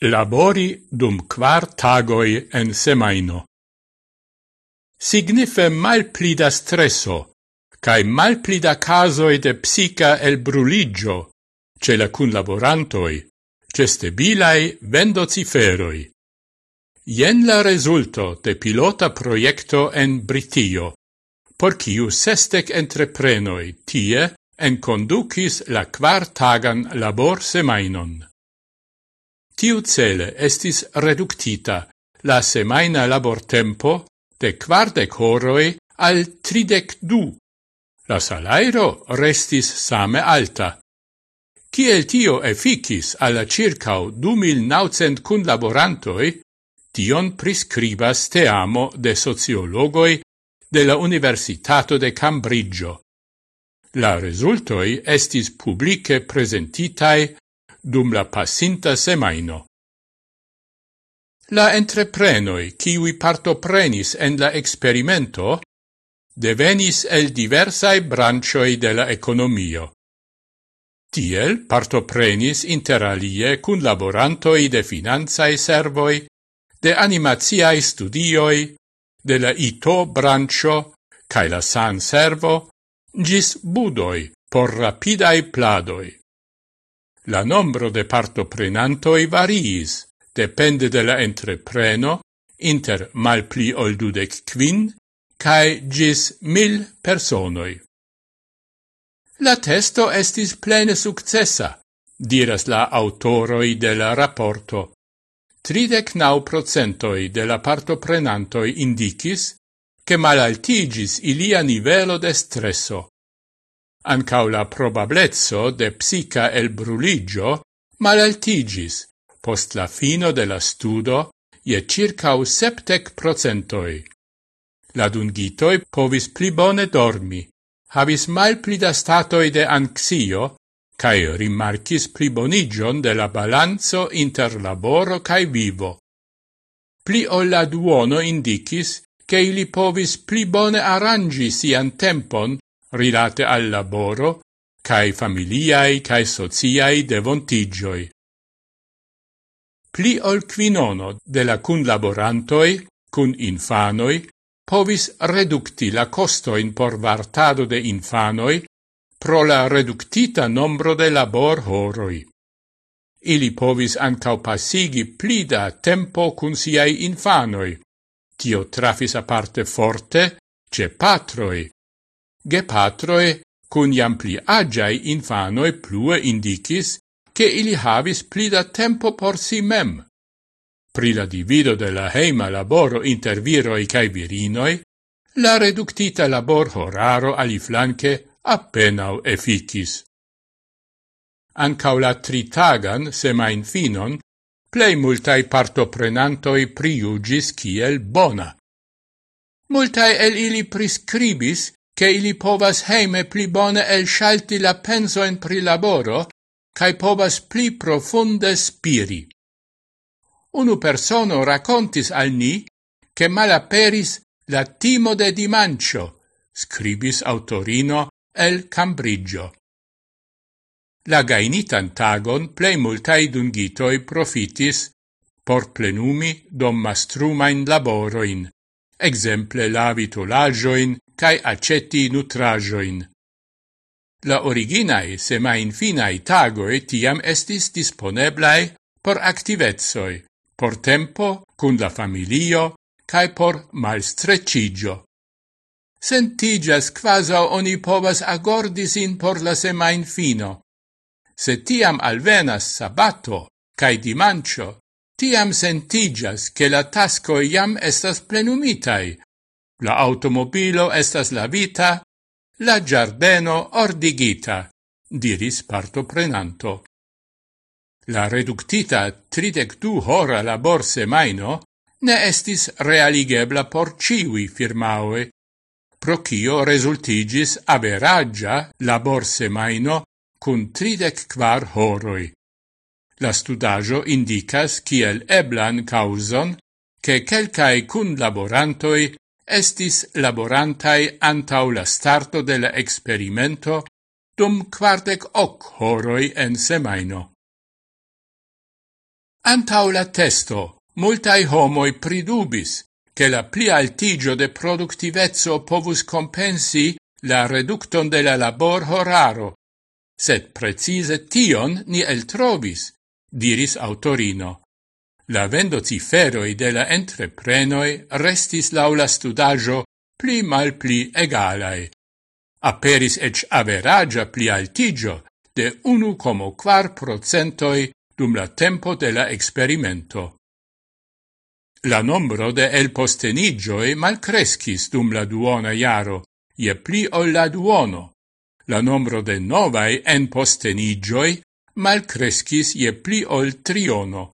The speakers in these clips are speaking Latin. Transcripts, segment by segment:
Labori dum quar tagoi en semaino. Signife malplida stresso, cae malplida casoi de psica el bruligio, ce la cun laborantoi, ce stebilai vendociferoi. Ien la resulto de pilota proiecto en Britio, por ciu sestec entreprenoi tie en conducis la quar tagan labor semainon. Tiu cele estis reductita la semaina labortempo de quardec horoi al tridec du. La salairo restis same alta. Ciel tio efficis alla circau du mil naucent cun laborantoi, tion prescribas te amo de sociologoi de la Universitato de Cambridge. La resultoi estis publice presentitai dum la passinta semaino. La entreprenoi, kiwi partoprenis en la experimento, devenis el diversae branchoi de la economio. Tiel partoprenis interalie cun laborantoi de finanzae servoi, de animaziae studioi, de la ITO brancio, cae la san servo, gis budoi por rapidae pladoi. La nombro de partoprenantoi variis, depende de la entrepreno, inter malpli ol dudec quin, cae gis mil personoi. La testo estis plene successa, diras la autoroi de la rapporto. Tridec nau procentoi de la partoprenantoi indicis che malaltigis ilia nivelo de stresso, ancau la probablezzo de psica el bruligio malaltigis post la fino de la studo je circau septec procentoi. La dungitoi povis pli bone dormi, havis mal pli da statoi de anxio, cae rimarcis pli bonigion de la balanzo inter laboro cae vivo. Pli o la duono indicis, che ili povis pli bone arrangi sian tempon rilate al laboro cae familiae cae sociae devontigioi. Pli ol quinono de la cun laborantoi, cun infanoi, povis reducti la costoin por vartado de infanoi pro la reductita nombro de labor horoi. Ili povis ancau passigi pli da tempo cun siai infanoi. Tio trafis aparte forte ce patroi, gepatroe cun iam pli agiai infanoe plue indicis che ili havis pli da tempo por si mem. Pri la divido de la heima laboro inter viroi cae virinoi, la reductita labor horaro aliflanque appenau efficis. Ancau la tritagan semain finon, plei multai partoprenantoi priugis kiel bona. Multai el ili prescribis che ili povas heime pli bone elŝalti la pensoen pri laboro, cae povas pli profunde spiri. Unu persono racontis al ni che malaperis la timo de dimancio, scribis autorino el Cambrigio. La gainitan tagon plei multai dungitoi profitis por plenumi dom mastrumain laboroin, exemple lavi cae aceti nutrajoin. La originae sema infinae tagoe tiam estis disponeblae por activezoi, por tempo cun la familio, cae por malstrecigio. Sentigas quasau oni povas agordis in por la sema infino. Se tiam alvenas sabato, cae dimancio, tiam sentigas che la tasco iam estas plenumitai, La automobilo estas lavita, la giardeno ordigita, diris partoprenanto. La reductita tridec du hora labor semaino ne estis realigebla por ciui firmaue, pro cio resultigis averagia labor semaino cun tridec quar horoi. La studajo indicas kiel eblan causon che quelcae cun laborantoi estis laborantai antau la starto de la experimento dum quartec hoc horoi en semaino. Antau la testo, multai homoi pridubis che la pli altigio de productivezzo povus compensi la reducton de la labor horaro, sed precise tion ni eltrovis, diris autorino. La vendo ciferoi de la entreprenoi restis laula studaggio pli mal pli egalai. Aperis ec averagia pli altigio de 1,4 procentoi dum la tempo de la experimento. La nombro de el postenigioi malcrescis dum la duona iaro, ie pli ol la duono. La nombro de novai enpostenigioi malcrescis ie pli ol triono.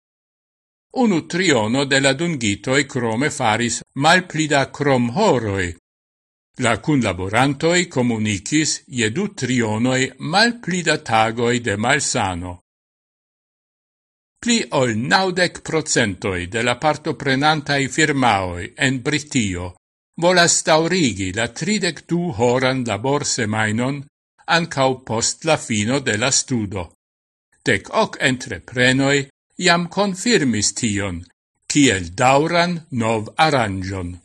Unu triono de la dungitoi crome faris malpli da cromhoroi. La cunlaborantoi comunicis je du trionoi malpli da tagoi de malsano. Pli ol naudec procentoi de la partoprenantai firmaoi en Britio volas taurigi la tridec du horan labor semainon ancau post la fino de la studo. Dec hoc entreprenoi iam confirmis tion, kiel dauran nov aranjon.